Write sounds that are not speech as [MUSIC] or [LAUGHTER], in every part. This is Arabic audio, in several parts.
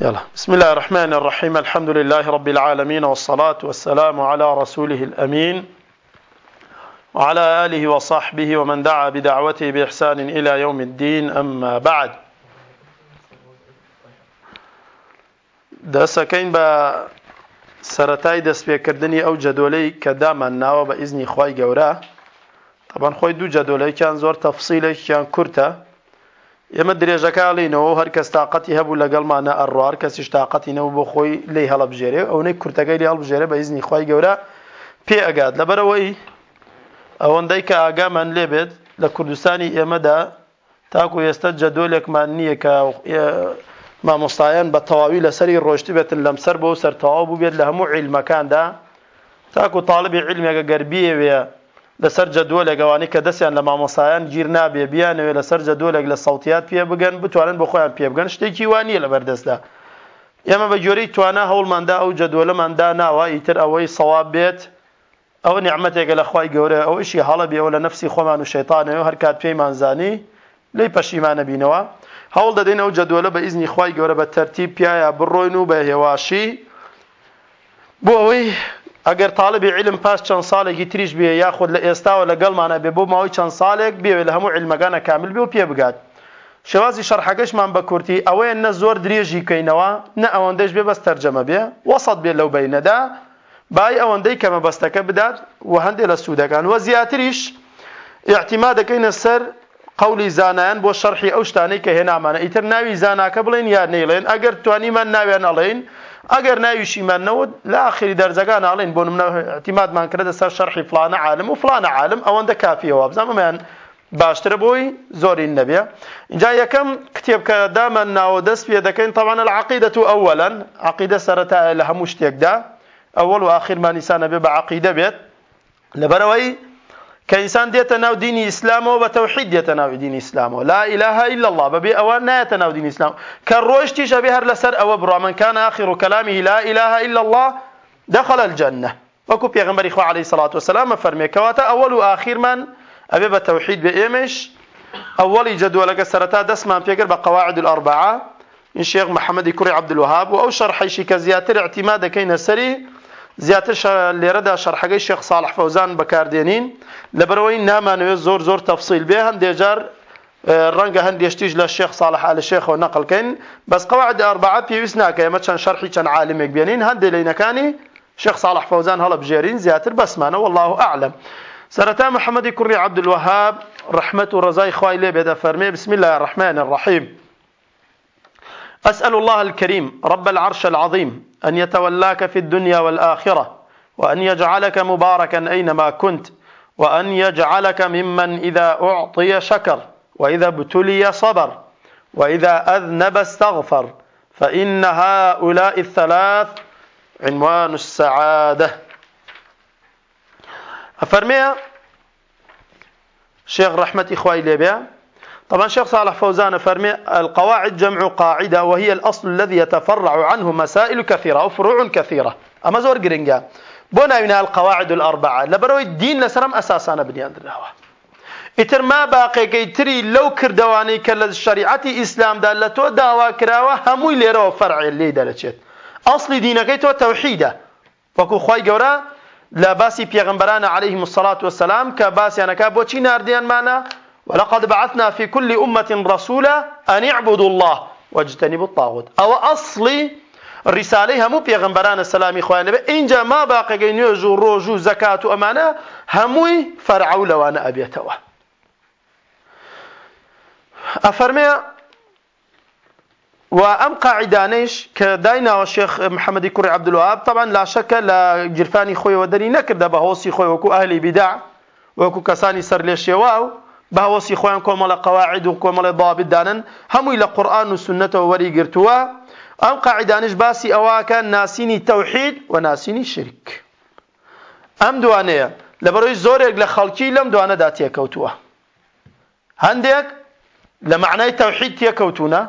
يلا. بسم الله الرحمن الرحيم. الحمد لله رب العالمين والصلاة والسلام على رسوله الأمين وعلى آله وصحبه ومن دعا بدعوته بإحسان إلى يوم الدين. أما بعد دەسەکەین بە سەتای دەستپێکردنی ئەو جەدۆلەی کە دامانناوە بە ئیزنی خی گەورە. تەبان خۆی دوو جەدۆلەیەکیان زۆر تەفسیلێکیان کورتە. ئێمە درێژەکڵینەوە هەر کەس تااقەتی هەبوو لەگەڵمانە ئەڕوار کەسیش تااقەتینەوە بۆ خۆی لی هەڵبژێرێ. ئەوەی کورتەکەی لی هەڵبژێرە بە ئیزنی خی گەورە پێ ئەگات. لەبەرەوەی ئەوەندەی کە ئاگامان لێبێت لە کوردستانی ئێمەدا تاکو ئێستا جەدۆلێکمان نییە کە مامۆستایان بە تەواوی لەسەری ڕۆشتی بێتن لەم سەر بۆ سەرتەواو بوو بێت لە هەموو عیلمەکاندا. تاکو تاالبی عیلمێکە گەربیەوێ لەسەر جەدۆلێک ئەوانی کە دەستیان لە مامۆسایان گیر نابێ بیانەوێ لەسەر جەدۆلێک لە سەوتات پێ بگەن بتوانن بە خۆیان پێ بگەن شتێکی وانە لە بەردەستدا ئێمە بە جۆرەی توانە هەوڵماندا ئەو جەدۆلەماندا ناوە ئیتر ئەوەی سەواب بێت ئەو نیعممەتێکە لە خی گەورە ئەو ئشی هەڵە بێەوە لە نفسی خۆمان و شەیتانەوە هەر کات پێیمانزانی لی پەشیمانە بینەوە هەوڵ دەدەین ئەو جەدۆلە بە ئیزنی خی گەورە بە تەرتیب پیاە بڕۆین و بە هێواشی بۆ ئەوەی ئەگەر طالبی علم پاش چەند ساڵێکی تریش بێ یاخود لە ئێستاوە لەگەڵمانە بێ بۆ ماوەی چەند ساڵێک بێوێ لە هەموو علمەکانە کامل بێ و پێ بگات. شێوازی شەرحەکەشمان بە کورتی ئەوەیە نە زۆر درێژی کەینەوە نە ئەوەندەش بێ بەس تەرجەمە بێ وەسەد بێ لەو بینەدا بای ئەوەندەی کەمە بەستەکە بدات و هەندێک لە سوودەکان. وە زیاتریش احتیما دەکەینە سەر قولی زانایان بۆ شەرحی ئەو شتانەی کە هێنامانە. ئیتر ناوی زاناکە بڵێن یا نەیڵێن. ئەگەر توانیمان ناویان ئەڵێن ئەگەر ناویشیمانەوە لە آخری دەرزەکان ناڵێن بۆ منە احتیمادمان کردە سەر شەرحی فلانە عالم و فلانە عالم ئەوەندە کافیەوە بزانمەیان باشترە بۆی زۆرین نەبێ اینجا یەکەم کتێب کە دامە ناوە دەست پێ دەکەین. تەوانە لە عقیدە و ئەوەلەن عقیدە سەرەتا لە هەموو شتێکدا. ئەوەڵ و ئاخیرمانیسانە بێ بە عقیدە بێت. لەبەرەوەی كإنسان ديت ناو ديني إسلام وبتوحيد ديت ناو ديني إسلام لا إله إلا الله ببي أو نايت ناو ديني إسلام. كروش تيجا بهر لسر أو برا من كان آخر كلامه لا إله إلا الله دخل الجنة. وكو بيغمبر إخوة عليه الصلاة والسلام فرمي كواتا أول وآخر من أبي بتوحيد بإيمش أولي جدول سرتا دسمان بيقر بقواعد الأربعة. إن شيخ محمد كري عبد الوهاب وأو شرحي شي كزياتر اعتماد كين سري زیاتر لێرەدا شەرحەکەی شێخ ساڵح فەوزان بەکاردێنین. لەبەرەوەی نامانەوێت زۆر زۆر تەفسیل بێ هەندێجار ڕەنگە هەندێشتیش لە شێخ ساڵح لە شێخەوە نەقلکەین بەس قواعد ئەربعە پێویست ناکە ئێمە چەند شەرحی چەند عالمێک بێنین. هەندێک لەینەکانی شێخ ساڵح فەوزان هەڵە بژێرین زیاتر بەسمانە والله أعلم. سرتا محمد كري عبد الوهاب رحمة رزاي خواي لي بدا فرمي بسم الله الرحمن الرحيم أسأل الله الكريم رب العرش العظيم أن يتولاك في الدنيا والآخرة وأن يجعلك مباركا أينما كنت وأن يجعلك ممن إذا أعطي شكر وإذا ابتلي صبر وإذا أذنب استغفر. فإن هؤلاء الثلاث عنوان السعادة. أفرمي شيخ رحمة إخوائي ليبيا طبعا شيخ صالح فوزان فرمي القواعد جمع قاعدة وهي الأصل الذي يتفرع عنه مسائل كثيرة أو فروع كثيرة. أما زور قرنجا بۆ من القواعد الأربعة. لەبەرەوەی دین لەسرم ئەساسانە بنیاندراوە ئیتر ما باقێکەی تری لەو کردوانەی کە لە شریعەتی ئیسلامدا لە تۆ داوا کراوە هەمووی لێرەوە فەرعێ لێ دەرەچێت ئەاصلی دینەکەی تۆ تەوحیدە وەکو خی گەورە لە عليهلەیهم الصلاة والسلام کە باسییانەکە بۆچی نردیانمانە ولقد بعثنا في كل أمة رسولا أن اعبدوا الله واجتنبوا الطاغوت. أو أصلي ڕیسالەی هەموو پێغمبەرانە سەلامی خۆیان لەبێ اینجا ما باقەگەی نوێژ و ڕۆژ و زەکات و ئەمانە هەمووی فەرعو لەوانە ئەبێتەوە ئەفەرمێ و ئەم قاعدانەیش کە دایناوە شێخ محەممەدی کوڕی عبدلوهاب طبعا لا شەکە لە گرفانی خۆیەوە دەری نەکردە بە هۆسی خۆی وەکو ئەهلی بیدا وەکو کەسانی سەر لێ هەوەسی خۆیان کۆمەڵە قواعد و کۆمەڵی ضابط دانن هەمووی لە قورآن و سنەتەوە وەری گرتووە ئەم قاعدانش باسی ئەواکە ناسینی تەوحید و ناسینی شرک. ئەم دوانەیە لەبەرەوەی زۆرێک لە خەڵکی لەم دوانەدا تێکەوتووە هەندێک لە معنای تەوحید تێکەوتونە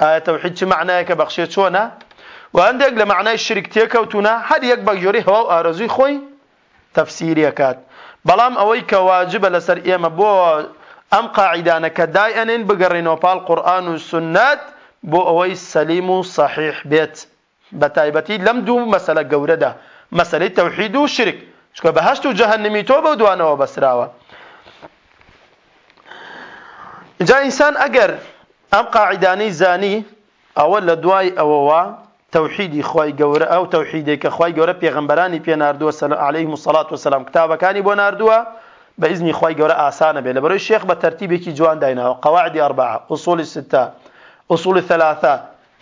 ئایا تەوحید چ معنایەکە بەخشێ چۆنە؟ و هەندێک لە معنای شرک تێکەوتونە هەر یەک بە جۆری هەوا و ئارەزوی خۆی تەفسیریەکات. بەڵام ئەوەی کە واجبە لەسەر ئێمە بۆ ئەم قاعدانە کە دای ئەنێن بگەڕێنەوە پاڵ قورآن و سنت بۆ ئەوەی سەلیم و صحیح بێت. بە تایبەتی لەم دوو مەسەلە گەورەدا مەسلەی تەوحید و شرک. چکە بەهشت و جەهنمی تۆ بە دوانەوە بەسراوە. جا ئینسان ئەگەر ئەم قاعدانەی زانی ئەوە لە دوای ئەوەوە توحیدی خی گەورە ئەو تەوحیدێک کە خی گەورە پێغمبەرانی پێ نردووە عليه مسلات وسلام کتابەکانی بۆ نردووە بە ئیزنی خی گەورە ئاسانە بێت لە بەرەوەی شێخ بە تەرتیبێکی جوان داینەوە قواعدی ئەربع ئوسولی ستە ئوسولی ثلاثە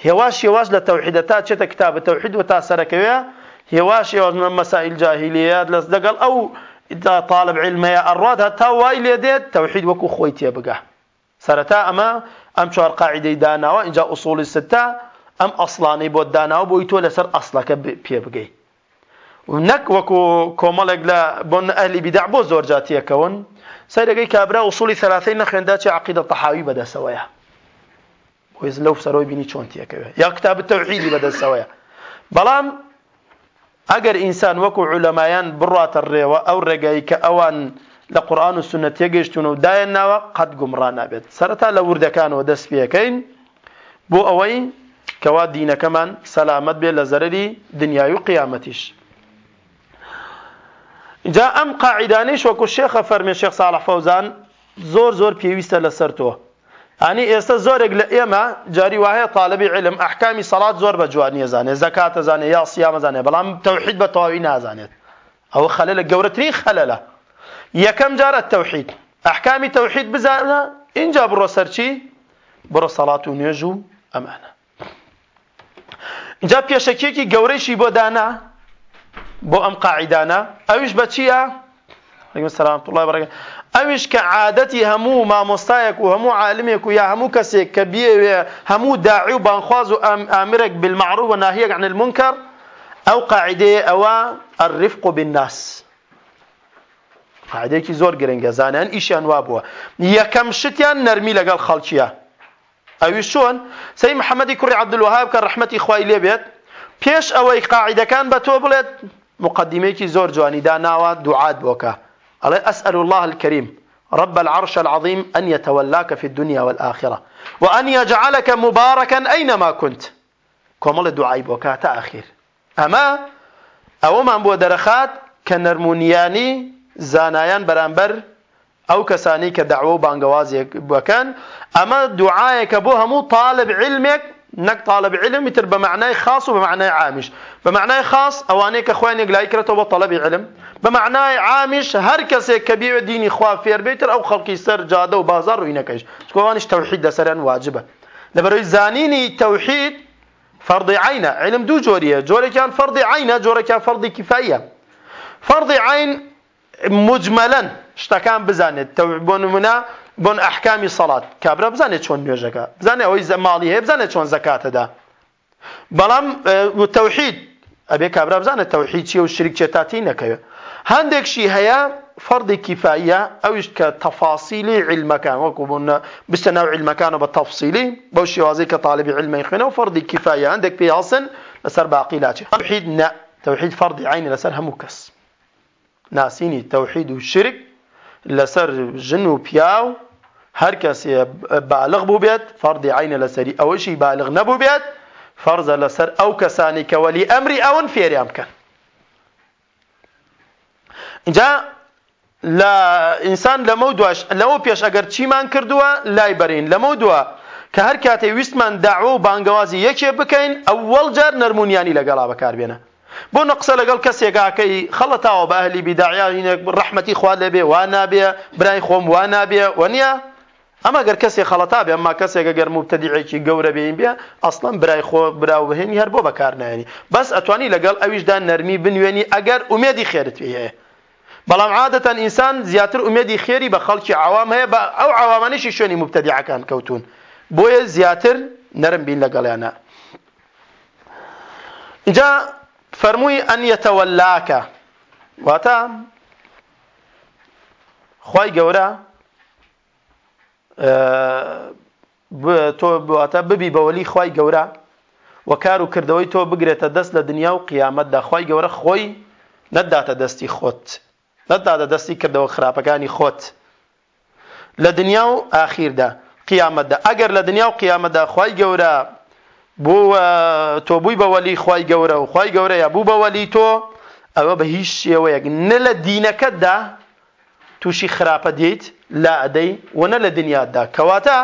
هێواش هێواش لە تەوحیدە تا چێتە کتابە تەوحید و تا سەرەکەوێ هێواش هێواش مەسائل جاهلیات لەس دەگەڵ ئەو طالب علمەیە ئەڕات هەتا وای لێ دێت تەوحید وەکو خۆی تێبگە سەرەتا ئەمە ئەم چوار قاعدەی داناوە اینجا ئوسولی ستە ئەم ئەسڵانەی بۆ داناوە بۆی تۆ لەسەر ئەسڵەکە پێ بگەی. نەک وەکو کۆمەڵێک لە بۆن ئەهلی بیدع بۆ زۆر جاتیەکەون سەرەکەی کابرا ئوسولی ثلاثەی نەخێندا چه عقیدە تەحاوی بەدەسەوەیە بۆیز لەو سەرۆی بینی چۆن تێکەوێ یا کتاب تەوحیدی بەدەسەوەیە بەڵام ئەگەر ئینسان وەکو عولەمایان بڕاتە ڕێوە ئەو ڕێگایی کە ئەوان لە قورآن و سنە تێگەیشتون و دایەن ناوە قەت گومڕان نابێت. سەرەتا لە وردەکانەوە دەست پێەکەین بۆ ئەوەی کەوا دینەکەمان سەلامت بێت لە زەرری دنیای و قیامەتیش. جا ئەم قاعدانەی وەکو شێخە فەرمێ شێخ ساڵح فەوزان زۆر زۆر پێویستە لەسەر تۆ ئەنی ئێستا زۆرێک لە ئێمە جاری وایە طالبی علم ئەحکامی سەڵات زۆر بە جوان نیێزانێت زەکاتە زانێت یا سیامەزانێت بەڵام تەوحید بە تەواوی نازانێت. ئەوە خەلە لە گەورەترین خەلەلە. یەکەم جارە تەوحید. ئەحکامی تەوحید بزانە اینجا بڕۆ سەرچی؟ بڕۆ سەڵات و نوێژ و ئەمانە. اینجا پێشەکێکی گەورەیشی بۆ دانا بۆ ئەم قاعدانە ئەویش بە چییە؟ سلام الله بەڕێگە ئەویش کە عادەتی هەموو مامۆستایەک و هەموو عالمێک و یا هەموو کەسێک کە بێوێ هەموو داعی و بانخواز و ئامرێک بالمعروف و ناهیەک عن المنکر ئەو قاعدەیە ئەوە الرفق بالناس. قاعدەیەکی زۆر گرنگە زانیان ئیشیان وا بووە. یەکەم شتیان نەرمی لەگەڵ خەڵکیە. ئەوی چۆن سەی محەممەدی کوڕی عەبدولوهاب کە ڕەحمەتی خوای لێ بێت پێش ئەوەی قاعدەکان بە تۆ بڵێت مقدمەیەکی زۆر جوانی داناوە دوعات بۆکە ئەڵێ أسأل الله الكريم رب العرش العظيم أن يتولاك في الدنيا والآخرة وأن يجعلك مباركا أينما كنت كومل دعاء بوكا تأخير أما أو من بو درخات كنرمونياني زانایان بەرامبەر ئەو کەسانی کە داوە و بانگەوازێک ئەمە دوعاەکە بۆ هەموو طالب علمێک نەک طالب علم تر بە معنای خاص و بە معنای عامیش بە معنای خاص یەکلای کرێتەوە بە طلبی علم هەر کەسێک کە بێوە دینی خوا فێر بێتتر ئەو خەڵکی سەر جادە و بازار ڕووی نەکەش چکۆوانش تەوحید لەسەریان واجبە لەبەرەوەی زانینی تەوحید فەرضی عینە علم دوو جۆریە جۆرێکیان فەرضی عینە جۆرەکیان فەرضی کفایە فەرضی عین مجملەن شتەکان بزانێت بۆ نمونە بۆن ئەحکامی سەڵات. کابرا بزانێت چۆن نوێژەکە. بزانێت ئەوەی ماڵی هەیە بزانێت چۆن زەکاتەدا. بەڵام تەوحید. ئەبێ کابرا بزانێت تەوحید چیە و شریک چێتاتی نەکەوێت هەندێکشی هەیە فەردی کیفایە ئەویش کە تەفاسیلی علمەکان وەکو بوون بستە ناو علمەکانە بە تەفسیلی بەو شێوازی کە طالبی علمی خوێنە و فەردی کیفایە هەندێک پێ هەڵسن لەسەر باقی لاچێ. تەوحید نە تەوحید فەردی عینی لەسەر هەموو کەس. ناسینی تەوحید و شرک لەسەر ژن و پیاو هەر کەسێ بالغ بوو بێت فەردی عینە لەسەری ئەوەشی بالغ نەبوو بێت فەرزە لەسەر ئەو کەسانی کە وەلی ئەمری ئەون فێریان بکەن اینجا لە ئینسان لەمە دوش لەمە پێش ئەگەر چیمان کردووە لای بەرین لەمە دووە کە هەر کاتێ ویستمان داوە و بانگەوازی یەکێ بکەین ئەوەڵ جار نەرمونیانی لەگەڵا بەکاربێنە بۆ نەقسە لەگەڵ کەسێکاکەی خەڵەتاوە بە ئەهلی بیداعیانێک ڕەحمەتی خوا لێبێ وا نابێ برای خۆم وا نابێ وەنیە ئەمە گەر کەسێک خەڵەتا بێ ئەمما کەسێکە گەر مبتەدیعێکی گەورە بێن بێ ئەسڵم برای خۆ براو بهێنی هەر بۆ بەکارنایانی بەس ئەتوانی لەگەڵ ئەویشدا نەرمی بنوێنی ئەگەر ئومێدی خێرت هەیە بەڵام عادەتەن ئینسان زیاتر ئومێدی خێری بە خەڵکی عوام هەیە بە ئەو عوامانشی شوێنی مبتەدیعەکان کەوتون بۆیە زیاتر نەرم بین لەگەڵیانە. اینجا فەرمووی ئەن یەتەوەلاکە. واتە خی گەورە. تۆ بواتە ببی بەوەلی خی گەورە. وە کار و کردەوەی تۆ بگرێتە دەست لە دنیا و قیامەتدا. خی گەورە خۆی نەداتە دەستی خۆت. نەداتە دەستی کردەوە خراپەکانی خۆت. لە دنیا و ئاخیردا قیامەتدا. ئەگەر لە دنیا و قیامەتدا خی گەورە بوو تۆ بووی بە وەلی خی گەورە و خی گەورە یا بوو بە وەلی تۆ ئەوە بە هیچ شێوەیەک. نە لە دینەکەتدا تووشی خراپە دیت لا ئەدەی وەنە لە دنیادا. کەواتە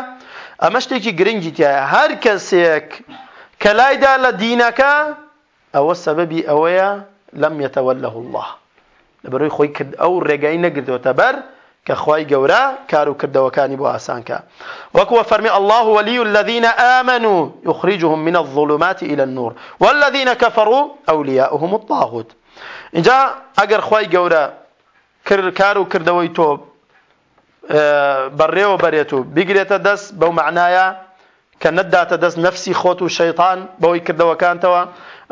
ئەمە شتێکی گرنگی تایە. هەر کەسێک کە لایدا لە دینەکە ئەوە سەبەبی ئەوەیە لەم يتوله الله. لەبەرەوەی خۆی کرد ئەو ڕێگای نەگردوتە بەر کە خی گەورە کار و کردەوەکانی بۆ ئاسانکە. وەکوە فەرمی الله ولي الذين آمنوا يخرجهم من الظلمات إلى النور. والذين كفروا أولياؤهم الطاغوت. اینجا ئەگەر خی گەورە کار و کردەوەی تۆ بەڕێوە بەرێت و بگرێتە دەست بەو معنایە کە نەداتە دەست نفسی خۆت و شەیطان بەوەی کردەوەکانتەوە.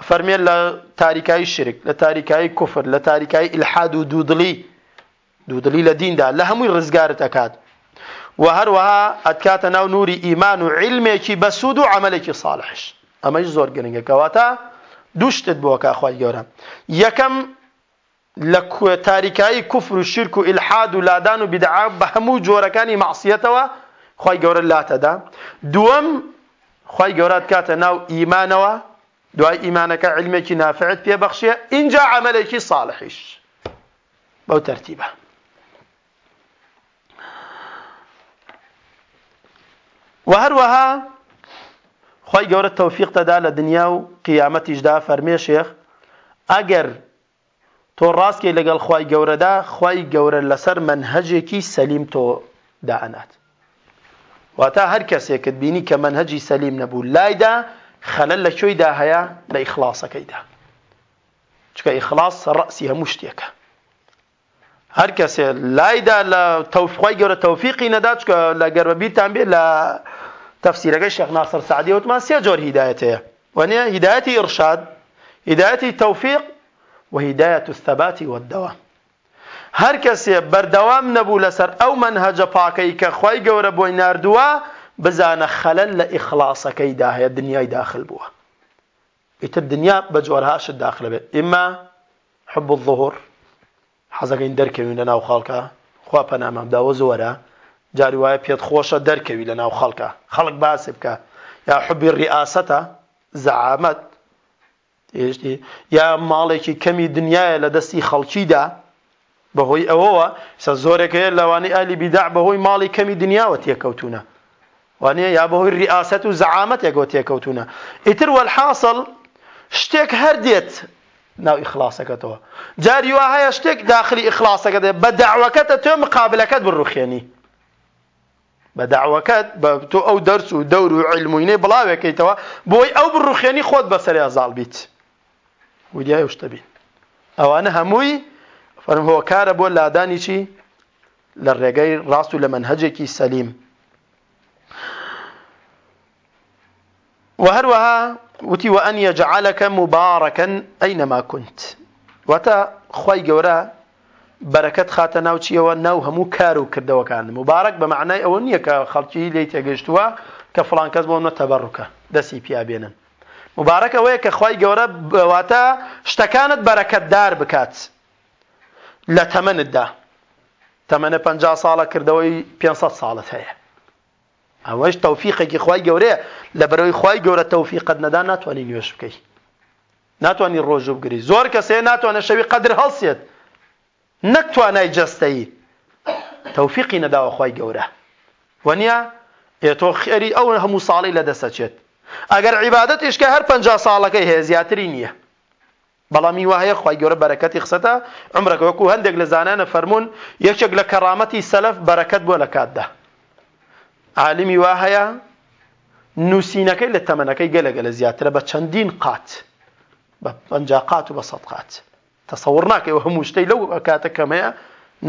فەرمێن لە تاریکایی شرک لە تاریکایی کوفر لە تاریکایی ئیلحاد و دوودڵی. دوودڵی لە دیندا لە هەمووی ڕزگارت ئەکات. و هەروەها ئەتکاتە ناو نوری ئیمان و علمێکی بەسوود و عملێکی ساڵحش. ئەمەش زۆر گرنگەکەواتە دووشتت بۆ کاخوای گەورە. یەکەم لە تاریکایی کوفر و شرک و ئیلحاد و لادان و بدعا بە هەموو جۆرەکانی معسیەتەوە خی گەورە لاتەدا. دووەم خی گەورات کاتە ناو ئیمانەوە. دوای ئیمانەکە علمێکی نافعت پێبەخشیە اینجا عملێکی ساڵحیش. بەو تەرتیبە. و هەروەها خی گەورە تەوفیق دەدا لە دنیا و قیامەتیشدا فەرمێ شێخ ئەگەر تۆ ڕاستکەی لەگەڵ خی گەورەدا خی گەورە لەسەر منهجێکی سەلیم تۆ دائنات واتە هەر کەسێکت بینی کە منهجی سەلیم نەبوو لایدا خەلل لە کوێیدا هەیە لە ئیخلاصەکەیدا. چکە ئیخلاص ڕەسی هەموو شتێکە. هەر کەسێ لایدا لە تەوفخوای گەورە تەوفیقی نەدات چکە لە گەربەبییرتان بێت لە تەفسیرەکەی شێخ ناسر سعدی وتمان سێ جۆر هیدایەتەیە وانە هیدایەتی ئرشاد هیدایەتی تەوفیق وهداية الثبات والدوام هەر کەسێ بەردەوام نەبوو لەسەر ئەو منهەجە پاکەی کە خی گەورە بۆی نردووە بزانە خەلل لە ئیخلاصەکەیدا هەیە دنیای داخل بووە ئیتر دنیا بە جۆرهاشت داخل بێت ئیمما حب الظهور حەزەکەین دەرکەوین لە ناو خەڵکە خوا پەنامەمداوە زۆرە جاری وایە پێت خۆشە دەرکەوی لە ناو خەڵکە خەڵک باسی بکە یا حبی ڕئاسەتە زەعامەت یا ماڵێکی کەمی دنیاە لە دەستی خەڵکیدا بەهۆی ئەوەوە سە زۆرێکەیە لەوانی ئالی بیداع بەهۆی ماڵی کەمی دنیاوە تێکەوتونە وانە یا بەهۆی ڕئاست و زەعامەت یەکەوە تێکەوتونە ئیتر وەحاصل شتێک هەر دێت ناو ئیخلاسەکەتەوە جاری وا هەیە شتێک داخلی ئیخلاسەکە دێت. بە داوەکەتە تۆ مقابلەکەت بڕوخێنی. بە داوەکەت بە تۆ ئەو دەرس و دەور و علموینەی بڵاوێکیتەوە بۆی ئەو بڕوخێنی خۆت بەسەری ئازاڵ بیت. ولیای شتبین ئەوانە هەمووی فەرم هۆکارە بۆ لادانی چی؟ لە ڕێگەی ڕاست و لە منهجێکی سەلیم. وهروها وتي وأن يجعلك مباركا أينما كنت واتا خواي جورا بركات خاتنا وشيوا ناو همو كارو كردوا كان مبارك بمعنى أو نيك خلقي ليت يجشتوا كفلان كذبوا تبركة دسي بيا بينن نە تەبڕوکە دەستی پیابێنن مبارەک ئەوەیە کە خی گەورە واتە شتەکانت بەرەکەتدار بکات. لە تەمەنتدا. تەمەنە پ ساڵە کردەوەی 500 ساڵت هەیە. ئەوەش تەوفیقێکی خی گەورەیە. لە بەرەوەی خی گەورە تەوفیقت نەدا ناتوانانی نوێش بکەیت ناتوانانی ڕۆژ بگری. زۆر کەسێ ناتوانە شەوی قدر هەڵسێت. نەکتوانای جەستایی تەوفیقی نەداوە خی گەورە. وەنیە ئێتۆ خێری ئەو هەموو ساڵی لە دەسەچێت ئەگەر عیبادەت ئشکە هەر پ ساڵەکەی هەیە زیاتری نییە. بەڵامی وایە خی گەورە بەرەکەتی خسەتە ئەمرەکە وەکو هەندێک لە زانانە فەرمونون یەکێک لە کەڕامەتی سەلف بەرەکەت بۆ لە کاتدا. عالمی وا هەیە نووسینەکەی لە تەمەنەکەی گەلەگە لە زیاترە بە چەندین قات بە پنج قات و بە سەد قات. تەسەور ناکەەوە هەموو شتەی لەو کاتە کەمەیە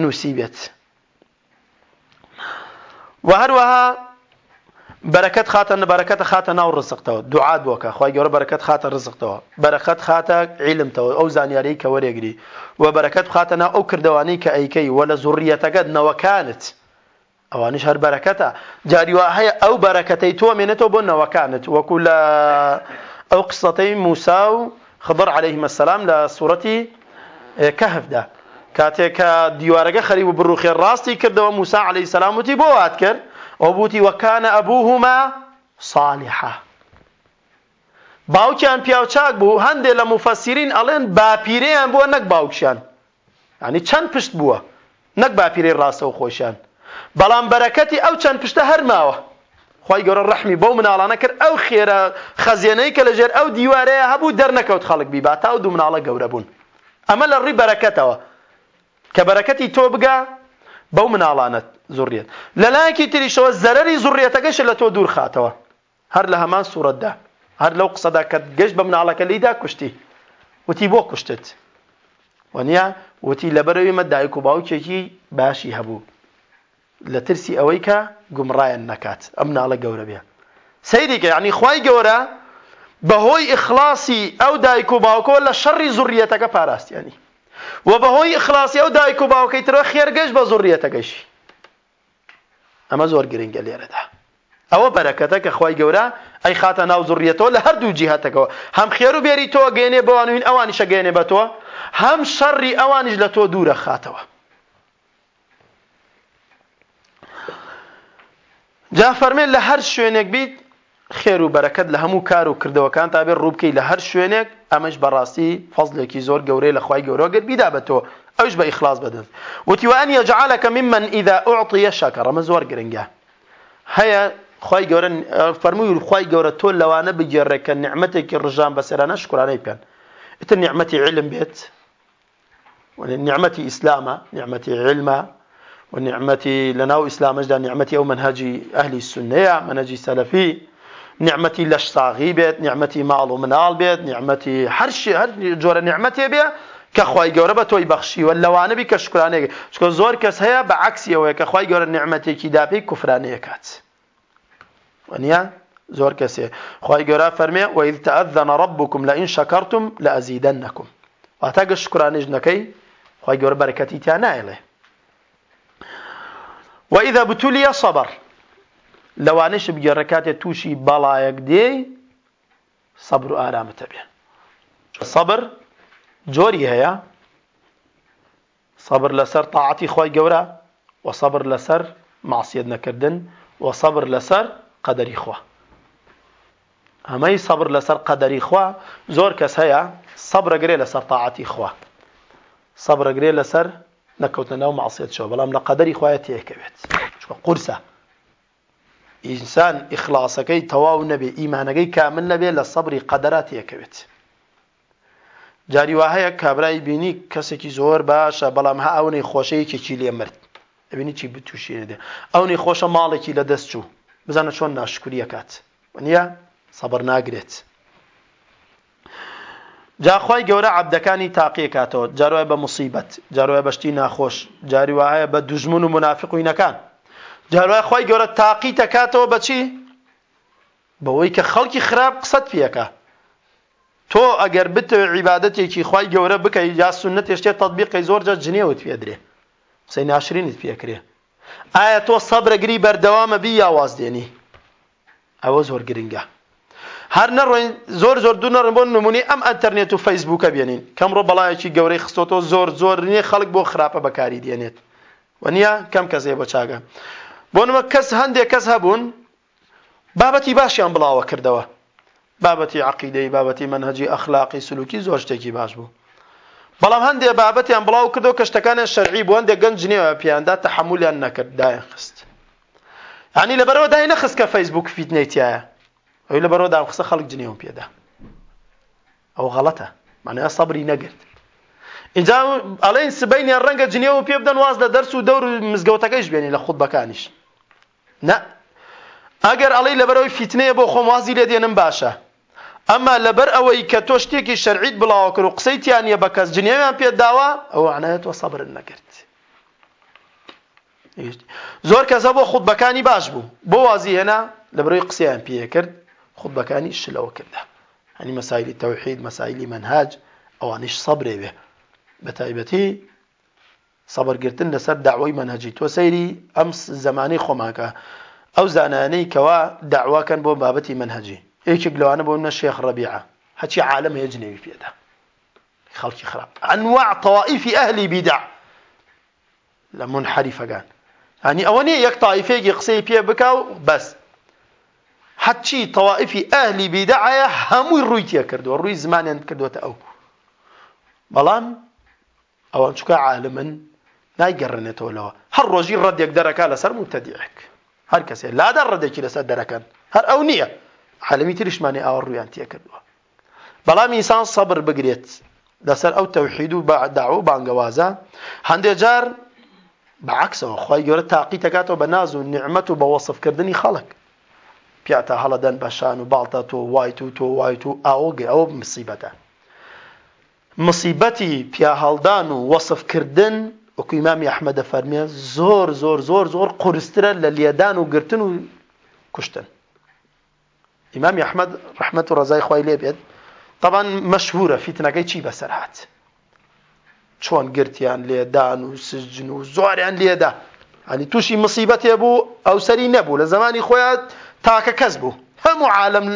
نووسی بێت. و هەروەها بەرەکەت خاتە بەرەکەتە خاتە ناو ڕزقتەوە دوعات بۆکە خی گەورە بەرەکەت خاتە ڕزقتەوە بەرەکەت خاتە عیلمتەوە ئەو زانیاری کە وەرێگری و بەرەکەت خاتە ناو ئەو کردوانی کە ئەیکەی وە لە زوڕیەتەکەت نەوەکانت ئەوانش هەر بەرەکەتە جاریوا هەیە ئەو بەرەکەتەی تۆ مێنێتەوە بۆ نەوەکانت وەکو لە ئەو قسەتەی موسا و خبر عليه السلام لە سوورەتی کەهفدا کاتێک کە دیوارەکە خەریب و بڕوخێ ڕاستی کردەوە موسا عليه السلام وتی بۆ هات کرد. وبوتي وكان أبوهما صالحا باوکیان پیاوچاک بوو هەندێک لە مفەسیرین ئەڵێن باپیرەیان بووە نەک باوکشان ینی چەند پشت بووە؟ نەک باپیرەی ڕاستە و خۆشیان. بەڵام بەرەکەتی ئەو چەند پشتە هەرماوە. خی گەۆرە ڕحمی بەو مناڵانە کرد ئەو خێرە خەزیێنەی کە لەژێر ئەو دیوارەیە هەبوو دەرنەکەوت خەڵک بی با تا و دوو مناڵە گەورە بوون. ئەمە لە ڕی بەرەکەتەوە. کە بەرەکەتی تۆ بگا بەو مناڵانت. زوڕێت لەلایەکی تریشەوە زەرری زوڕێتەکەش لە تۆ دوور خاتەوە هەر لە هەمان سوورەتدا هەر لەو قسەدا کە گەشت بە مناڵەکە لیدا کوشتی وتی بۆ کوشتت وەنیا وتی لەبەرەوەی مە دایک و باوکێکی باشی هەبوو لە ترسی ئەوەی کە گومڕایەن نەکات ئەم ناڵە گەورە بێ سەیریکە ینی خی گەورە بەهۆی ئیخلاصی ئەو دایک و باوکۆ لە شەڕی زوڕیەتەکە پاراستیانی و بەهۆی ئیخلاصی ئەو دایک و باوکەی ترە خێرگەشت بە زوڕیەتەکەشی ئەمە زۆر گرنگە لێرەدا. ئەوە بەرەکەتە کە خی گەورە ئەی خاتە ناو زڕیەتەوە لە هەردوو جیهاتەکەەوە. هەم خێر و بێری تۆ گەێنێ بەوانوین ئەوانی شەگەێنێ بە تۆ. هەم شەڕی ئەوانیش لە تۆ دوورە خاتەوە. جا فەرمێن لە هەر شوێنێک بیت خێر و بەرەکەت لە هەموو کار و کردەوەکان تا بێت ڕووبکەی لە هەر شوێنێک ئەمەش بەڕاستی فەزلێکی زۆر گەورەی لە خی گەورۆگەت بیدا بە تۆ. ئەوش بە ئیخلاص بدەن وتیوان یجعلك ممن إذا أعطي شكر. ئەمە زۆر گرنگە هەیە خی گەورە فەرمووی خی گەورە تۆ لەوانە بگێڕێکە نعممەتێکی ڕژان بەسەرانە شکرانەی پێن ئتر نعممەتی علم بێت نعممەتی ئیسلامە نعممەتی علمە ونعمتي لناو إسلام أجدا نعمتي أو منهجي أهل السنة منهجي سلفي نعمتي لش صاغي بيت نعمتي مال ومنال بيت نعمتي هرش هر جور نعمتي بيه كخواي جورا بتوي بخشي ولا وأنا بك شكرانه شكو زور كس هيا بعكس يا كخواي جورا نعمتي كي دابي كفرانه كات ونیا؟ زۆر کەسێ خی گەورە فەرمێ وإذ تأذن ربكم لئن شكرتم لأزيدنكم واتە گە شکرانێژ نەکەی خی گەورە بەرەکەتی تیان نایڵێ وإذا بتولي صبر لەوانش بگەڕە کاتێ تووشی بەڵایەک دێ سەبر و ئارامەتە بێ سەبر جۆری هەیە. سەبر لەسەر تاعاتی خۆی گەورە و سەبر لەسەر معسیەت نەکردن و سەبر لەسەر قەدەری خوا. ئەمەی سەبر لەسەر قەدەری خوا زۆر کەس هەیە سەبرەگرێ لەسەر تاعاتی خوا. سەبرەگرێ لەسەر نەکەوتە ناو معسیێتشەوە بەڵام لە قەدەری خوایە تێکەوێت. قورسە. ئینسان ئیخلاسەکەی تەواو نەبێ ئیمانەکەی کامل نەبێ لە سەبری قەدەرات تێکەوێت. جاری وا هەیە کابرای بینی کەسێکی زۆر باشە بەڵام ها ئەوەی خۆشەیەکێکی لێ مرد. ئەبینی چی بتوشێ دێ ئەوەی خۆشە ماڵێکی لە دەست چوو. بزانە چۆن ناشکوریە کات. وەنیە سەبەر ناگرێت. جاخوای گەورە عبدەکانی تاقیە کاتەوە. جاروای بە مصیبەت. جاروای بەشتی ناخۆش. جاری وایە بە دوژمن و منافقوینەکان جاروای خی گەورە تاقی تەکاتەوە بەچی بەوەی کە خەڵکی خراپ قسەت پێەکە تۆ ئەگەر بتە عیباەتێکی خی گەورە بکەی یا سنت هێشتێت تطببیقی زۆر جە جنێوت پێدرێ قسەی ناشرینت پێکرێ ئایا تۆ سەبرەگری بەردەوامە بی یاواز دێنی؟ ئەوە زۆر گرنگە. هەر نەڕۆین زۆر زۆر دوو نەڕن بۆ نمونی ئەم ئەتەرنێت و فەیسبووکە بێنین. کەمڕۆ بەڵایەکی گەورەی خستۆتۆ زۆر زۆر نییە خەڵک بۆ خراپە بەکاری دێنێت. وەنیە کەم کەسێ بۆ چاگە. بۆ نمە کەس هەندێک کەس هەبوون بابەتی باشیان بڵاوە کردەوە. بابەتی عقیدەی بابەتی منهجی ئەخلاقی سلوکی زۆر شتێکی باش بوو. بەڵام هەندێک بابەتیان بڵاو کردو کە شتەکانیان شەرعی بۆ هەندێک گەنج نیەوە پیاندا تەحملیان نەکرد دایان خست. ینی لەبەرەوە دای نەخست کە فەیسبوک فیتنەیتیایە ئەوی لەبەرەوە داخستە خەڵک جنێوم پێدا. ئەو غەڵەتە. مانەیە سەبری نەگرت. اینجا ئەڵێن سبینیان ڕەنگە جنێوە پێ بدەن واز لە دەرس و دەور مزگەوتەکەیش بێنی لە خودبەکانیش. نە. ئەگەر ئەڵەی لەبەرەوەی فیتنەیە بۆ خۆم وازی لێ دێنم باشە. ئەمما لەبەر ئەوەی کە تۆ شتێکی شەرعیت بڵاوە کرد و قسەی تیانە بە کەس جنێویان پێ داوە ئەوە عنایەتەوە سەبرن نەکرد. زۆر کەسە بۆ خودبەکانی باش بوو. بۆ وازی هێنا لەبەرەوەی قسەیان پێ کرد خودبەکانی شلەوە کردە هەنی مەسایلی تەوحید مەسایلی منهاج ئەوانش سەبرێ بێ. بە تایبەتی سەبرگرتن لەسەر داوای منهجی تۆ سەیری ئەم زمانی خۆماکە. ئەو زانانەی کەوا داواکەن بۆ بابەتی منهجی یەکێک لەوانە بۆ منە شێخ ڕەبیعە هەچی عالم هەیە جنێوی پێدا خەڵکی خراپ ئەنواع طوائفی ئەهلی بیدع لە منحریفەکان ینی ئەوە نیە یەک تایفێکی قسەی پێ بکە و بەس حەچی تەوائفی ئەهلی بیدعایە هەمووی ڕووی تێ کردووە ڕووی زمانیان کردوتە ئەو بەڵام ئەوان چکە عالمن نایگەڕێنێتەوە لەوە هەر ڕۆژی ڕەدێک دەرەکە لەسەر متەدیعک هەر کەسێ لادە ڕەدێکی لەسەر دەرەکەن هەر ئەو نییە عالمی تریشمانی ئاوە ڕویان تێ کردووە بەڵام ئینسان سەبر بگرێت لەسەر ئەو تەوحید و داو و بانگەوازە هەندێک جار بەعکسەوە خی گەورە تاقی تکاتەوە بە ناز و نعممە و بە وەصفکردنی خەڵک. پیاتە هەڵەدەن بەشان و باڵتە تۆ وایت و تۆ وایت و ئاوگە ئەوە مصیبەتە. مصیبەتی پیا هەڵدان و وەصفکردن وەکو ئیمامی ئەحمەدە فەرمیە زۆر زۆر زۆر زۆر قورسترە لە لێدان و گرتن و کوشتن. ڕحمەت و ڕزای خۆی لێ بێت طبعا مەشهورە فیتنەکەی چی بەسەر هات چۆن گرتیان لێدان و سجن و زۆریان لێدا ئەنی تووشی مصیبەتێ بوو سەری نەبوو لە زمانی خۆیان تاکە کەس بوو هەموو عالم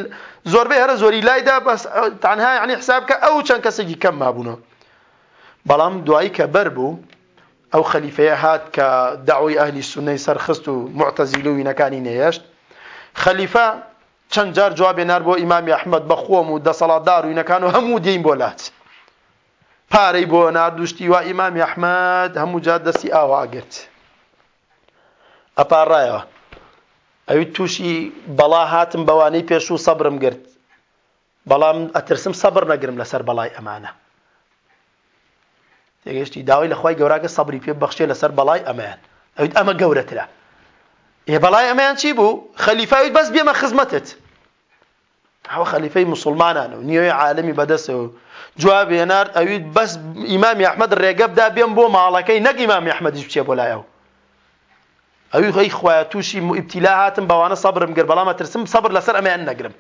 زۆربەی هەرە زۆری لایدا تەنها ینی حساب کە ئەو چەند کەسێکی کەم مابوونەوە بەڵام دوایی کە بەر بوو ئەو خەلیفەیە هات کە داوای ئەهلی سنەی سەرخست و معتەزیل و وینەکانی نێشت چەند جار جوابێ نار بۆ ئیمامی ئەحمد بە خۆم و دەسەڵاتدار و وینەکان و هەموو دین بۆ لات. پارەی بۆ نردوشتی وا ئیمامی ئەحمد هەموو جار دەستی ئاواگرت ئەپارڕایەوە. ئەوی تووشی بەڵا هاتم بەوانەی پێش و سەبرم گرت. بەڵام ئەترسم سەبر نەگرم لەسەر بەڵای ئەمانە. تێگەشتی داوای لە خی گەوراکە سەبری پێ بەخشێ لەسەر بەڵای ئەمەیان. ئەویت ئەمە گەورەترە. ێ بەڵای ئەمەیان چی بوو خەلیفاویت بەس بێمە خزمەتت ئەوە خەلیفەی مسلمانانە و نیوەی عالمی بەدەستەوە جواب هێنار ئەویت بەس ئیمامی ئەحمەد ڕێگە بدا بێم بۆ ماڵەکەی نەک ئیمامی ئەحمەدیش بچێ بۆ لایەوە ئەوی خەی خوایە تووشی ئیبتیلا هاتم بەوانە سەبرم گر بەڵامە ترسم سەبر لەسەر ئەمەیان نەگرم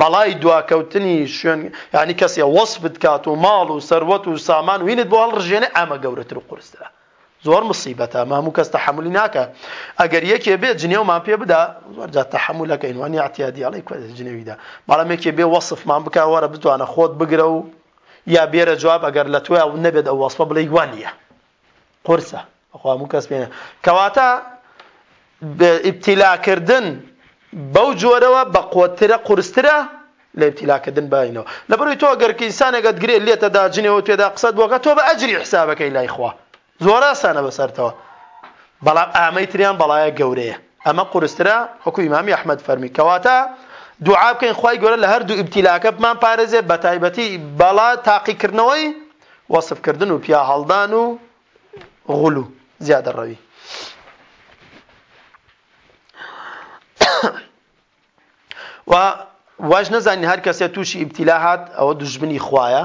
بەڵای دواکەوتنی شوێن ینی کەسێ وەصف بکات و ماڵ و سەروەت و سامان وینت بۆ هەڵڕژێنێ ئەمە و زۆر مصیبەتە. ماموو کەس تەحملی ناکە. ئەگەر یەکێ بێت جنێومان پێ بدا زۆرجا تەحملەکە ئینوانی اعتیادی ئەڵی کو جنێویدا. بەڵام یەکێ بێ وەصفمان بک وەرە بتوانە خۆت بگرە و یا بێرە جواب ئەگەر لە توێ نەبێت ئەو وەصفە بڵێ وانە قرسە. خوا کەس پێێنە کەواتە ئیبتیلاکردن بەو جۆرەوە بە قوترە قورسترە لە ابتیلاکردن باینەوە لە بەروی تۆ گەرکە ئینسانێکت گرێت لێتە داجنەوە توێدا قسەت بۆکە تۆ بە ئەجری حسابەکەی لای خوا. زۆر ئاسانە بەسەرتەوە. بەڵام ئامەی تریان بەڵایە گەورەیە. ئەمە قورسترا وەکو ئیمامی ئەحمد فەرمی. کەواتە دوعا بکەین خی گەورە لە هەردوو ئیبتیلاکە بمان پارێزێ بە تایبەتی بەڵا تاقیکردنەوەی وەصفکردن و پیا هەڵدان و غولو زیادە ڕەوی. [COUGHS] و واش نەزانانی هەر کەسێ تووشی ئیبتیلا هات ئەوە دوژمنی خوایە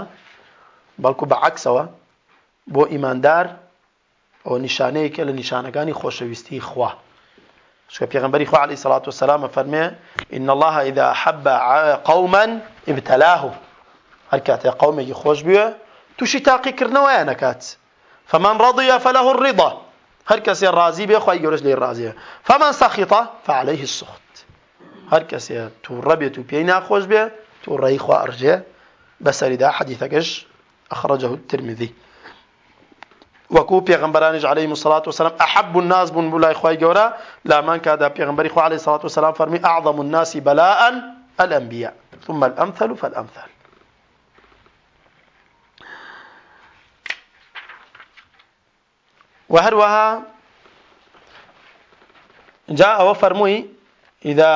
بەڵکو بە عکسەوە بۆ ئیماندار ئەو نیشانەیەکە لە نیشانەکانی خۆشەویستی خوا. شکە پێغمبەری خوا عليه الصلاة والسلام فەرمێ إن الله إذا أحب قوما ابتلاه. هەر کاتێ قومێکی خۆش بوێ تووشی تاقیکردنەوەیە نەکات. فمن رضي فله الرضا. هەر کەسێ ڕازی بێ خی گەورەش لێ ڕازیە فمن سەخیط فعليه السخط. هەر کەسێ تووڕە بێت و پێی ناخۆش بێ تووڕێی خوا ئەرجێ. بەسەریدا حەدیثەکەش أخرجه الترمذي وەکو پێغمبەرانیش عليه الصلاة والسلام أحب الناس بن بولاي خواي جورا لا من كاد پێغمبەری خوا عليه الصلاة والسلام فرمي أعظم الناس بلاء الأنبياء ثم الأمثل فالأمثل. وهروها جاء وفرموي إذا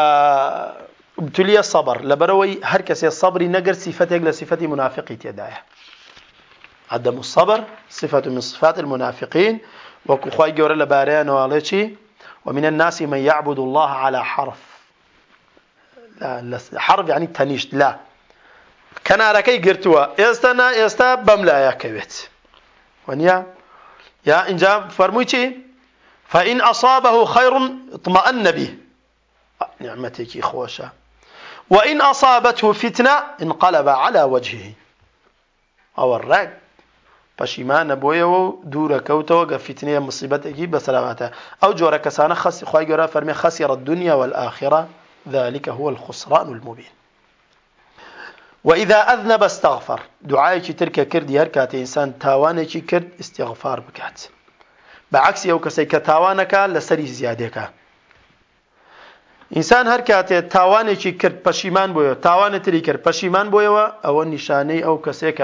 ابتلي الصبر. لبروي هر کەسێ صبری نەگەر صفتێک لە صفەتی منافقی تێدایە عدم الصبر صفة من صفات المنافقين. وكخواي جورا لباريان والتي ومن الناس من يعبد الله على حرف. لا, حرف يعني تنيشت لا. كناركي قرتوا استنا استا بملا يا كبت ونيا يا إن جاب فرمويتي فإن أصابه خير اطمأن به. نعمتك خوشة وإن أصابته فتنة انقلب على وجهه. أو الرق پەشیمانە بۆیەوە و دوورەکەوتەوە گە فیتنەیە مصیبەتێکی بەسەلاماتە ئەو جۆرە کەسانە خەسی خی گەۆرە فەرمی خەسی ڕدنیا والآخرة ذلك هو الخسران المبين وإذا أذنب استغفر دعايك تركة كرد هر كات إنسان تاوانك كرد استغفار بكات بەعکسی ئەو کەسەی کە تاوانەکە لەسەری زیادێکە ئینسان هەر کاتێت تاوانێکی کرد پەشیمان بۆیە تاوانێتری کرد پەشیمان بۆیەوە ئەوە نیشانەی ئەو کەسێک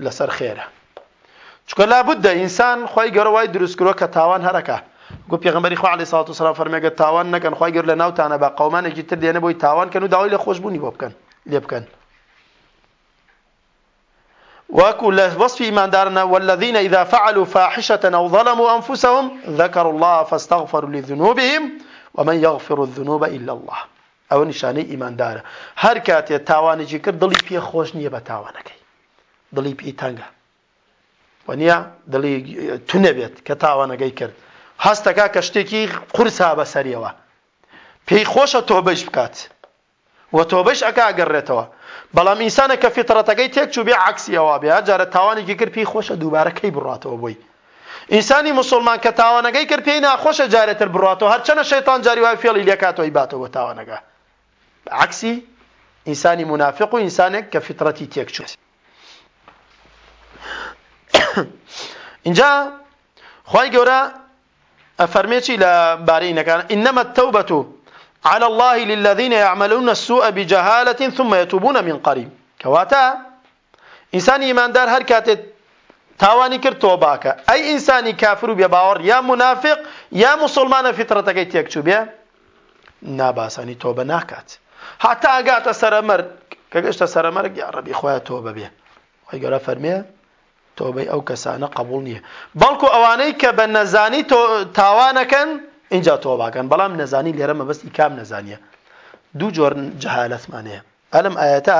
ئەوە عبدا لەسەر خێرە چکە لابد ئینسان خی گەڕەوای دروستکرۆ کە تاوان هەرەکە گو پێغمبەری خوا علی ساڵات و سلام فەرمێگە تاوان نەکەن خی گەر لە ناوتانە بە قومانێکی تر دێنە بۆی تاوانکەن و داوای لە خۆشببوونی بۆ بکەن لێ بکەن وەکو لە وەصفی ئیماندارنە والذین إذا فعلوا فاحشة أو ظلموا أنفسهم ذكروا الله فاستغفروا لذنوبهم ومن يغفر الذنوب إلا الله. ئەوە نیشانەی ئیماندارە هەر کاتێ تاوانێکی کرد دڵی پێ خۆش نییە بە تاوانەکەی دڵی پێی تەنگە. وەنیە دڵی تو نەبێت کە تاوانەکەی کرد. هەستەکە کە شتێکی قورسا بەسەریەوە پێی خۆشە تۆبەش بکات. و تۆبەش ئەکا گەڕێتەوە. بەڵام ئینسانە کە فیتڕەتەکەی تێک چوو بێ عکسیەوە بێ جارە تاوانێکی کرد پێی خۆشە دووبارەکەی بڕاتەوە بۆی. ئینسانی مسلمان کە تاوانەکەی کرد پێی ناخۆشە جارێتتر بڕاتەوە هەرچەنە شەیتان جاری وای فێڵی لێکاتەوەی باتەوە تاوانەکە. عکسی ئینسانی منافق و ئینسانێک کە فیتڕەتی تێک چوو [COUGHS] اینجا خی گەورە ئەفەرمێکی لە بارەی نەکان إنما التوبة على الله للذين يعملون السوء بجهالة ثم يتوبون من قريب كواتا إنسان إيمان دار هر كاتت تاوانی کرد تۆباکە ئەی ئینسانی کافر و بێباوەڕ یا منافق فیترەتەکەی تێکچوو بێ ناباسانی تۆبە ناکات هاتا ئەگاتە سەرەمەرگ کە گەشتە سەرەمەرگ یا ڕەبی خۆیان تۆبە بێ خی گەورە فەرمێ تۆبەی ئەو کەسانە قبول نییە. بەڵکو ئەوانەی کە بە نەزانی تاوانەکەن اینجا تۆباکەن. بەڵام نەزانی لێرە مەبەستی کام نەزانیە. دوو جۆر جەهالەتمانەیە. ئەلم ئاەتە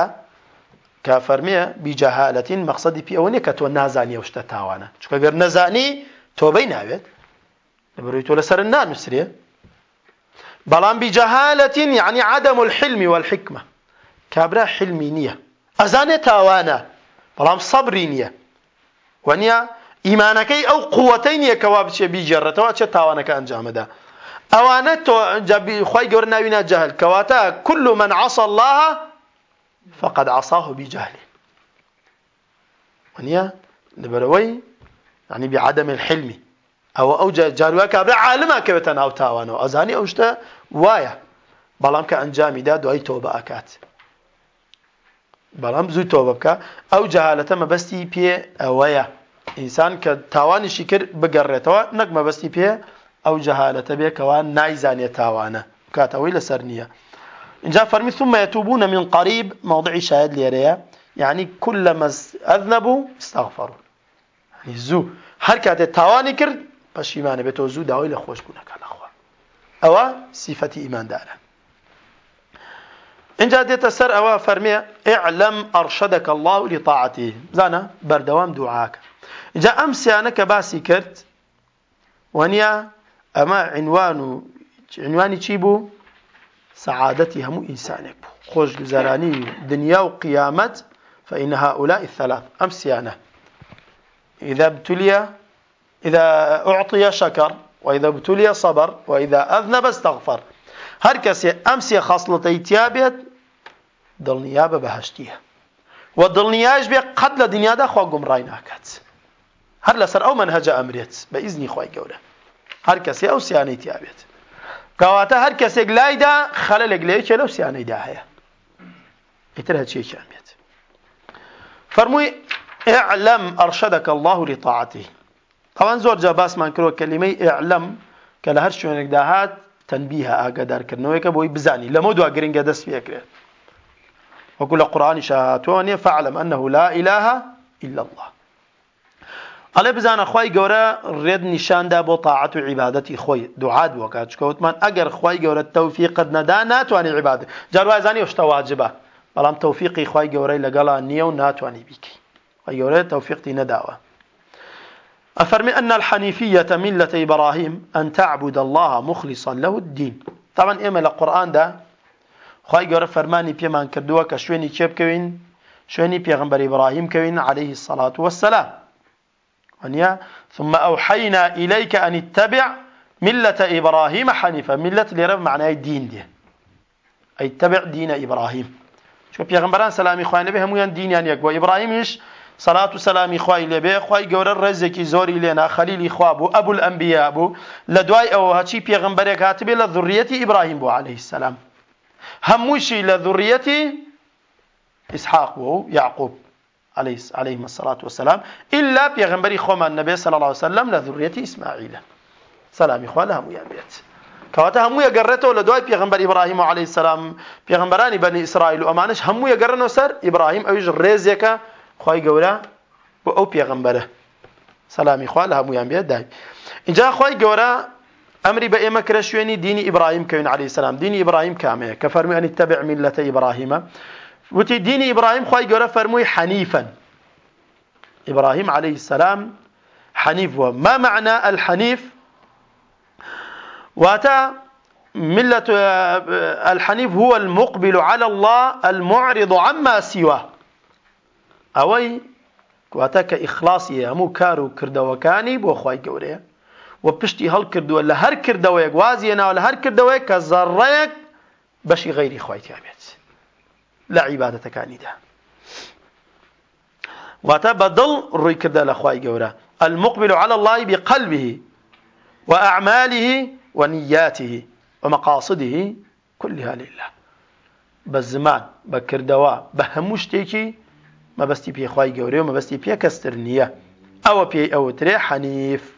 کە فەرمیە بیجەهالەتین مەقصدی پێ ئەوە نیە کە تۆ نازانی ئەو شتە تاوانە. چکە گەر نەزانی تۆبەی ناوێت لەبەروی تۆ لەسەر نانووسێ بەڵام بیجەهالەتین یعنی عدم الحلم والحکمە. کابرا حلمی نییە. ئەزانێت تاوانە. بەڵام سەبری نییە. وەنیە ئیمانەکەی ئەو قووەتەی نییە کەوا بچێ بیجێڕێتەوە چێت تاوانەکە ئەنجامەدا ئەوانە تۆ خی گەور ناوینە جەهل کەواتە كل من عصى الله فقد عصاه بجهل. ونيا لبروي يعني بعدم الحلم. أو أو جاروا كابر عالما كبتن أو تاوانو. أزاني أوشتا وايا. بەڵام کە ئەنجامی دا دوای ئەکات بەڵام زوو تۆبە بکە ئەو جەهالەتە مەبەستی پێ ئەوەیە. ئینسان کە تاوانیشی کرد بگەڕێتەوە نەک مەبەستی پێ ئەو جەهالەتە بێکەوە نایزانێت تاوانە. کاتەوەی لەسەر نییە. اینجا فرمي ثم يتوبون من قريب موضع شاهد ليريا يعني كلما اذنبوا استغفروا. يعني زو هر كاتي تاواني كرد پشیمانه به تو زو داوی له خوش بونه کله خو اینجا دێتە سەر ئەوە فەرمێ اعلم أرشدك الله لطاعته. زانە بەردەوام دوعاکە اینجا ئەم سیانە کە باسی کرد وەنیا ئەمە عنوان و عنوانی چی بوو سعادەتی هەموو ئینسانێک بوو فإن هؤلاء الثلاث. أم سيانة إذا ابتلي إذا أعطي شكر وإذا ابتلي صبر وإذا أذنب استغفر. هر کەسێ ئەم سێ خەسڵەتەی تیا بێت دڵنیا بە بەهشتیە و دڵنیاش بێ قەت لە دنیادا خوا گومڕای ناکات. هەر لەسەر ئەو منهەجە ئەمرێت بە ئیزنی خۆی گەورە. هەر کەسێ ئەو سیانەی تیا بێت کەواتە هەر کەسێک لایدا خەلەلێک لەیەکێ لەو سیانەیدا هەیە. ئیتر هەچیەکیان بێت فەرمووی اعلم أرشدك الله لطاعته. طبعا زۆر جا باسمان کردوە کەلیمەی اعلم کە لە هەر شوێنێکدا هات تەنبیه ئاگادارکردنەوەیکە بۆی بزانی. لەمە دوا گرنگە دەست پێکرێت. وەکو لە قورآانی شاهاتوانێ فعلم أنه لا إله إلا الله. ئەڵێ بزانە خی گەورە ڕێد نیشاندا بۆ تاعات و عیباەتی خۆی. دوعات وەکات چکەوتمان ئەگەر خی گەورە تەوفیقت نەدا ناتوانانی عیباات جاروازانی شتە واجبە. بەڵام تەوفیقی خی گەورەی لەگەڵا نییە و ناتوانانی بیکەی. خی گەورە تەوفیقتی نەداوە. أفرمي أن الحنيفية ملة إبراهيم أن تعبد الله مخلصا له الدين طبعا إما القرآن ده خواهي قرر فرماني بيمان كردوه كشويني كيب كوين شويني بيغمبر إبراهيم كوين عليه الصلاة والسلام ونيا ثم أوحينا إليك أن اتبع ملة إبراهيم حنيفة ملة لرب معناه الدين دي أي اتبع دين إبراهيم شو بيغمبران سلامي خواني بهم وين دين يعني يقوى صلاة وسلامي خواي لبي خواي گەورە ڕێزێکی زۆری لێنا خەلیلی خوا بوو ئەبول ئەمبیا بوو. لە دوای ئەوە هەچی پێغمبەرێک هاتبێ ئیبراهیم عليه السلام هەمووشی لە ذڕیەتی إسحاق بوو يعقوب عليه الصلاة والسلام إلا بيغمبري خوما النبي صلى الله عليه وسلم لذرية إسماعيل. سلام إخوان هم يا بيت. کەواتە هەموو یەگەڕێتەوە لە دوای پێغمبەر ئیبراهیم و عليه سلام پێغمبەرانی بەنی ئیسرائیل و ئەمانش هەموو یەگەڕنەوە سەر ئیبراهیم ئەویش ڕێزێکە خی گەورە بۆ ئەو پێغمبەرە سەلامی خوا لە هەمویان بێت دای اینجا ئەمری بە ئێمە کرە شوێنی دینی ئیبراهیم کەوین عليه سلام دینی ئیبراهیم کامەیە کە فەرمی ئەنی تەبع میلەتە ئیبراهیمە وتی دینی ئیبراهیم فەرمووی حەنیفا إبراهيم عليه السلام حنيف وما معنى الحنيف؟ واتا ملة الحنيف هو المقبل على الله المعرض عما سواه. أوي؟ واتا كإخلاصي همو كارو كردوكاني بو خواي قوريه وبشتي هل كردو ولا هر كردويك وازينا ولا هر كردويك كزريك بشي غيري خواي تابعت لا عبادة كاني ده واتا بدل روي كردا لخواي قوره المقبل على الله بقلبه وأعماله ونياته ومقاصده كلها لله. بزمان بكردوا بهموش تيكي ما بستي بي خواي قوري وما بستي بي كسترنية أو بي أو تري حنيف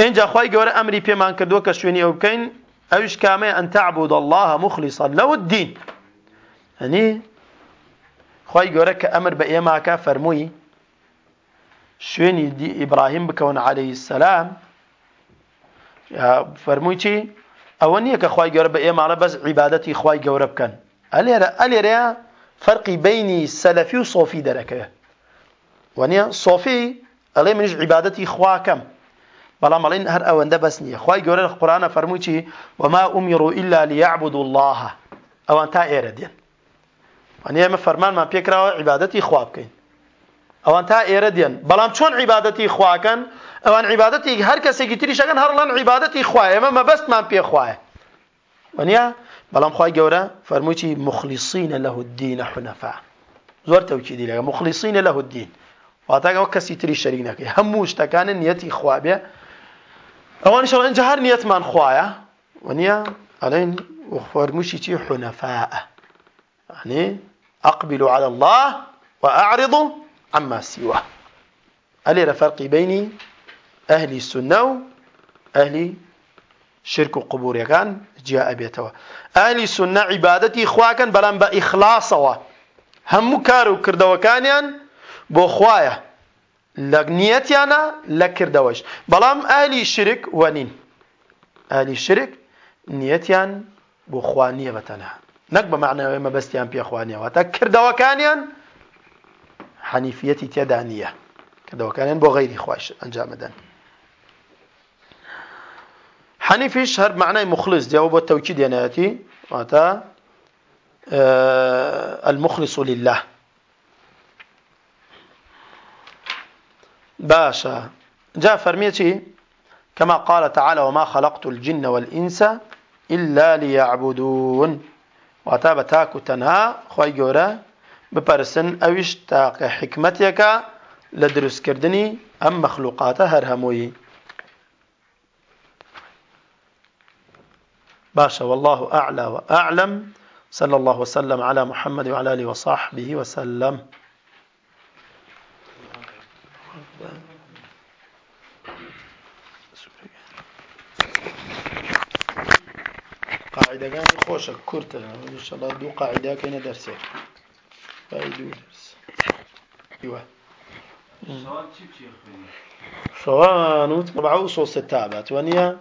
إنجا خواي قوري أمري بي مان كردوا كشويني أو بكين أوش كامي أن تعبد الله مخلصا له الدين يعني خواي قوري كأمر بإيماكا فرموي شويني دي إبراهيم بكون عليه السلام فەرمووی چی؟ ئەوە نییە کە خی گەورە بە ئێماڵە بەس عیباەتی خی گەورە بکەن. ئەلێرە ئەلێرەیە فەرقی بینی سەلەفی و سۆفی دەرەکەوێت وانە سۆفی ئەڵێ منیش عیباەتی خواکەم. بەڵام ئەڵێن هەر ئەوەندە بەس نییە خی گەورە چی؟ وما ئومیڕ إلا ليعبدوا الله. ئەوان تا ئێرە دێن وانە ئێمە فەرمانمان پێکراوە عیباەتی خوا بکەین ئەوان تا ئێرە دێن بەڵام چۆن عیباەتی خواکەن ئەوان عیباەتی هەر کەسێکی تریشەکەن هەرڵەن عیباەتی خوای ئێمە مەبەستمان پێ خوایە وەنیا بەڵام خی گەورە مخلیصینە له الدین حنفا زۆر تەوکیدی لەگە مخلیصینە له الدین. واتاگەەوە کەسی تری شەریک نەکەی هەموو شتەکانە نیەتی خوابێ ئەوان ئەنج هەر نیەتمان خوایە وەنیا ئەڵێن فەرموشی چی؟ حنفاء يعني أقبلوا على الله وأعرضوا عما سواه ألي فرق بيني أهل السنة أهل شرك وقبور كان جاء بيتوا أهل السنة عبادتي خواكن بلان بإخلاصوا هم كارو كردوكانيان بو لنيتيانا لكردوش بلام أهل الشرك ونين. أهل الشرك نيتيان بو خوانية بتنها. نك بمعنى ما بستيان بي خوانية. واتا كردوكانيان حنيفيتي تيدانية كردوكانيان بو غيري خواش أنجامدان حنيفيش هر معنى مخلص. دي أو التوكيد يناتي واتا آه المخلص لله. باشا. جاء فرميتي كما قال تعالى وما خلقت الجن والإنس إلا ليعبدون. واتا بتاكو تنها خوي جورا بپرسن اوش تاق حكمتك لدرس كردني ام مخلوقات هر هموي باشا والله أعلى وأعلم. صلى الله وسلم على محمد وعلى آله وصحبه وسلم. قاعدة كان خوشة كرتة إن شاء الله دو قاعدة كاينة درسين فايدو درس ايوه سواء نوت مربعة وصوص التابات ونيا